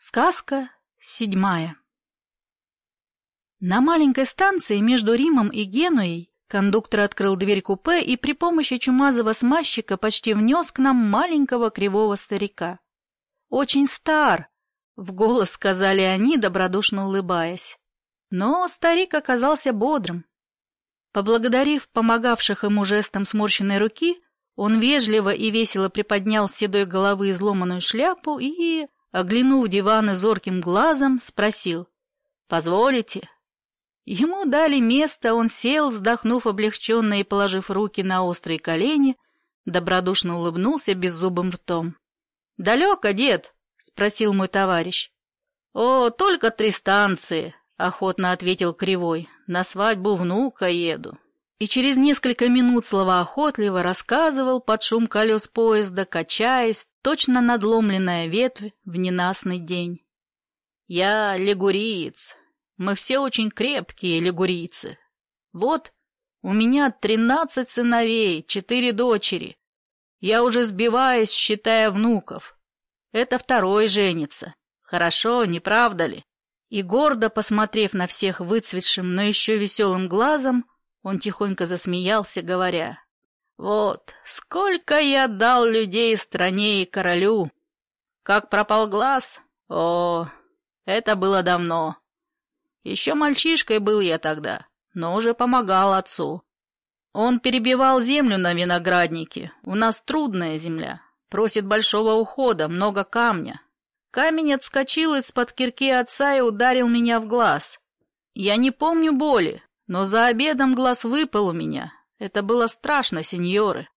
Сказка седьмая На маленькой станции между Римом и Генуей кондуктор открыл дверь купе и при помощи чумазого смазчика почти внес к нам маленького кривого старика. «Очень стар!» — в голос сказали они, добродушно улыбаясь. Но старик оказался бодрым. Поблагодарив помогавших ему жестом сморщенной руки, он вежливо и весело приподнял с седой головы изломанную шляпу и оглянув диваны зорким глазом, спросил «Позволите?» Ему дали место, он сел, вздохнув облегченно и положив руки на острые колени, добродушно улыбнулся беззубым ртом. «Далеко, дед?» — спросил мой товарищ. «О, только три станции», — охотно ответил Кривой. «На свадьбу внука еду» и через несколько минут словоохотливо рассказывал под шум колес поезда, качаясь, точно надломленная ветвь в ненастный день. «Я лигуриец. Мы все очень крепкие лигурийцы. Вот у меня тринадцать сыновей, четыре дочери. Я уже сбиваюсь, считая внуков. Это второй женится. Хорошо, не правда ли?» И гордо посмотрев на всех выцветшим, но еще веселым глазом, он тихонько засмеялся, говоря, «Вот, сколько я дал людей стране и королю! Как пропал глаз? О, это было давно. Еще мальчишкой был я тогда, но уже помогал отцу. Он перебивал землю на винограднике. У нас трудная земля, просит большого ухода, много камня. Камень отскочил из-под кирки отца и ударил меня в глаз. Я не помню боли, но за обедом глаз выпал у меня. Это было страшно, сеньоры.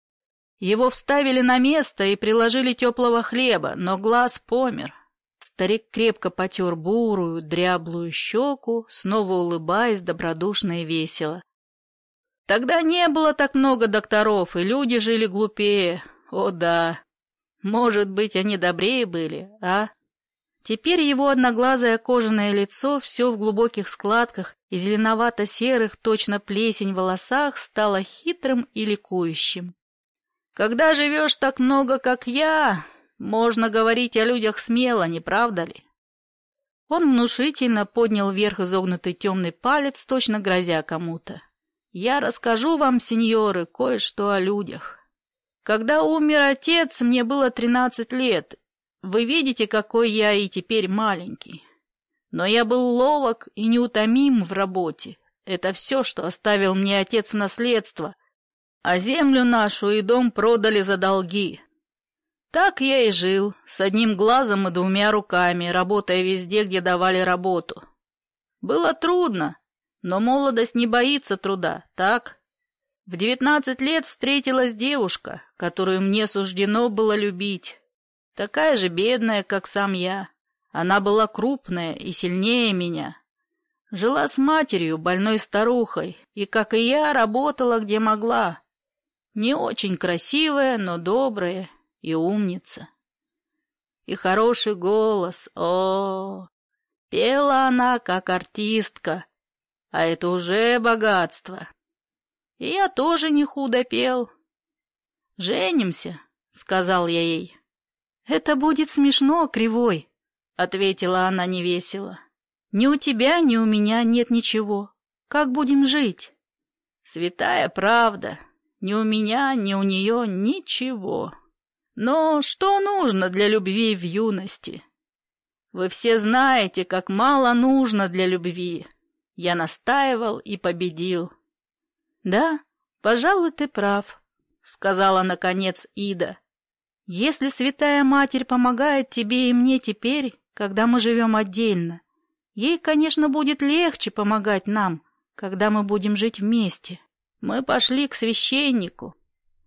Его вставили на место и приложили теплого хлеба, но глаз помер. Старик крепко потер бурую, дряблую щеку, снова улыбаясь добродушно и весело. Тогда не было так много докторов, и люди жили глупее. О да, может быть, они добрее были, а? Теперь его одноглазое кожаное лицо, все в глубоких складках и зеленовато-серых, точно плесень волосах, стало хитрым и ликующим. «Когда живешь так много, как я, можно говорить о людях смело, не правда ли?» Он внушительно поднял вверх изогнутый темный палец, точно грозя кому-то. «Я расскажу вам, сеньоры, кое-что о людях. Когда умер отец, мне было тринадцать лет, вы видите, какой я и теперь маленький. Но я был ловок и неутомим в работе. Это все, что оставил мне отец в наследство. А землю нашу и дом продали за долги. Так я и жил, с одним глазом и двумя руками, работая везде, где давали работу. Было трудно, но молодость не боится труда, так? В девятнадцать лет встретилась девушка, которую мне суждено было любить. Такая же бедная, как сам я. Она была крупная и сильнее меня. Жила с матерью, больной старухой, и, как и я, работала где могла. Не очень красивая, но добрая и умница. И хороший голос, о, пела она, как артистка, а это уже богатство. И я тоже не худо пел. «Женимся», — сказал я ей. «Это будет смешно, Кривой», — ответила она невесело. «Ни у тебя, ни у меня нет ничего. Как будем жить?» «Святая правда. Ни у меня, ни у нее ничего. Но что нужно для любви в юности? Вы все знаете, как мало нужно для любви. Я настаивал и победил». «Да, пожалуй, ты прав», — сказала, наконец, Ида. Если Святая Матерь помогает тебе и мне теперь, когда мы живем отдельно, ей, конечно, будет легче помогать нам, когда мы будем жить вместе. Мы пошли к священнику.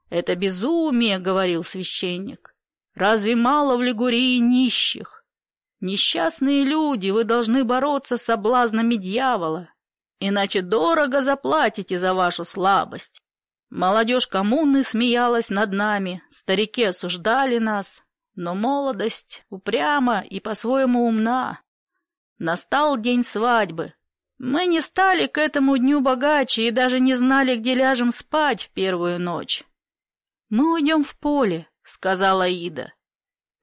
Это безумие, — говорил священник. Разве мало в Лигурии нищих? Несчастные люди, вы должны бороться с соблазнами дьявола, иначе дорого заплатите за вашу слабость. Молодежь коммуны смеялась над нами, старики осуждали нас, но молодость упряма и по-своему умна. Настал день свадьбы. Мы не стали к этому дню богаче и даже не знали, где ляжем спать в первую ночь. «Мы уйдем в поле», — сказала Ида.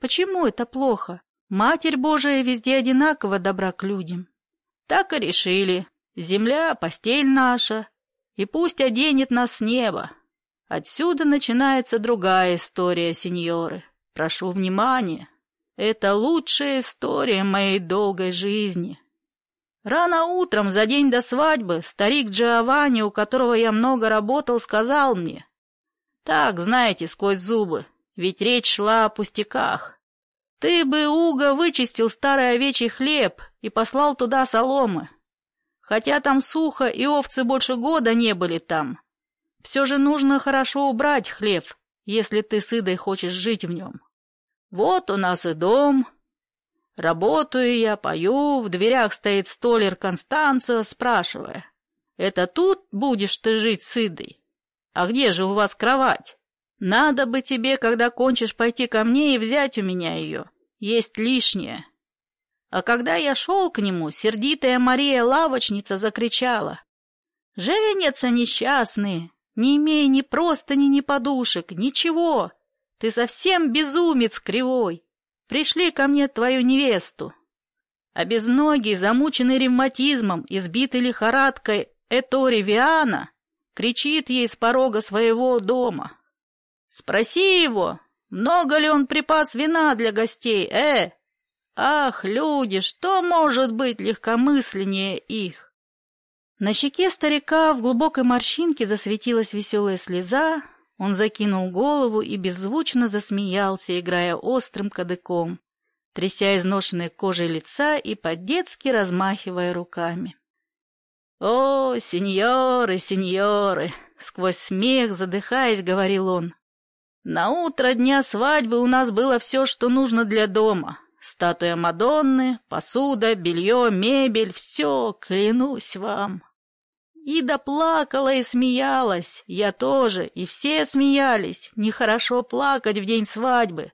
«Почему это плохо? Матерь Божия везде одинаково добра к людям. Так и решили. Земля — постель наша, и пусть оденет нас с неба. Отсюда начинается другая история, сеньоры. Прошу внимания. Это лучшая история моей долгой жизни. Рано утром, за день до свадьбы, старик Джованни, у которого я много работал, сказал мне. Так, знаете, сквозь зубы, ведь речь шла о пустяках. Ты бы, Уго, вычистил старый овечий хлеб и послал туда соломы. Хотя там сухо, и овцы больше года не были там. Все же нужно хорошо убрать хлеб, если ты с Идой хочешь жить в нем. Вот у нас и дом. Работаю я, пою, в дверях стоит столер Констанцио, спрашивая. Это тут будешь ты жить с Идой? А где же у вас кровать? Надо бы тебе, когда кончишь, пойти ко мне и взять у меня ее. Есть лишнее. А когда я шел к нему, сердитая Мария-лавочница закричала. «Женятся несчастные, не имея ни простыни, ни подушек, ничего. Ты совсем безумец кривой. Пришли ко мне твою невесту. А безногий, замученный ревматизмом, избитый лихорадкой Этори Виана, кричит ей с порога своего дома. Спроси его, много ли он припас вина для гостей, э? Ах, люди, что может быть легкомысленнее их? На щеке старика в глубокой морщинке засветилась веселая слеза, он закинул голову и беззвучно засмеялся, играя острым кадыком, тряся изношенной кожей лица и по-детски размахивая руками. «О, сеньоры, сеньоры!» — сквозь смех, задыхаясь, говорил он. «На утро дня свадьбы у нас было все, что нужно для дома. Статуя Мадонны, посуда, белье, мебель — все, клянусь вам». Ида плакала и смеялась, я тоже, и все смеялись. Нехорошо плакать в день свадьбы.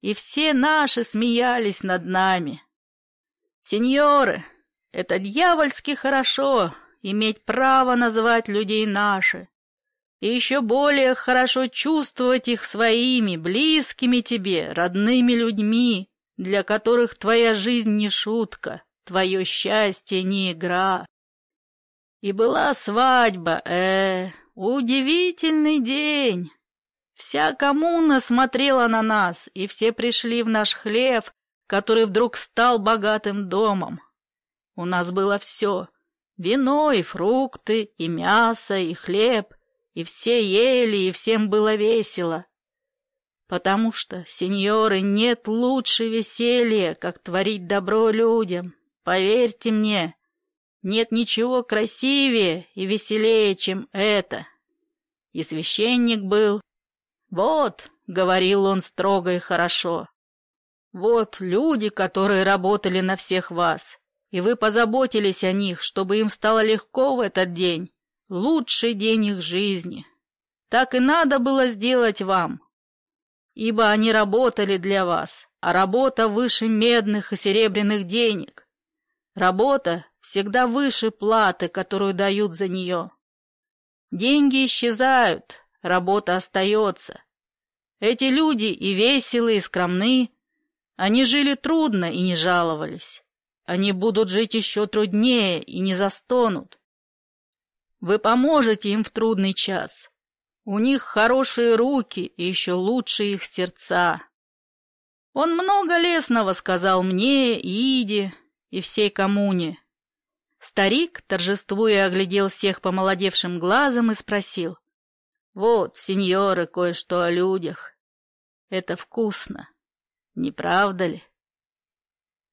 И все наши смеялись над нами. Сеньоры, это дьявольски хорошо иметь право называть людей наши. И еще более хорошо чувствовать их своими, близкими тебе, родными людьми, для которых твоя жизнь не шутка, твое счастье не игра. И была свадьба, э, удивительный день. Вся коммуна смотрела на нас, и все пришли в наш хлев, который вдруг стал богатым домом. У нас было все — вино и фрукты, и мясо, и хлеб, и все ели, и всем было весело. Потому что, сеньоры, нет лучше веселья, как творить добро людям. Поверьте мне, нет ничего красивее и веселее, чем это. И священник был. Вот, — говорил он строго и хорошо, — вот люди, которые работали на всех вас, и вы позаботились о них, чтобы им стало легко в этот день, лучший день их жизни. Так и надо было сделать вам, ибо они работали для вас, а работа выше медных и серебряных денег. Работа всегда выше платы, которую дают за нее. Деньги исчезают, работа остается. Эти люди и веселые, и скромны. Они жили трудно и не жаловались. Они будут жить еще труднее и не застонут. Вы поможете им в трудный час. У них хорошие руки и еще лучше их сердца. Он много лесного сказал мне, Иде и всей коммуне. Старик, торжествуя, оглядел всех помолодевшим глазом и спросил. «Вот, сеньоры, кое-что о людях. Это вкусно, не правда ли?»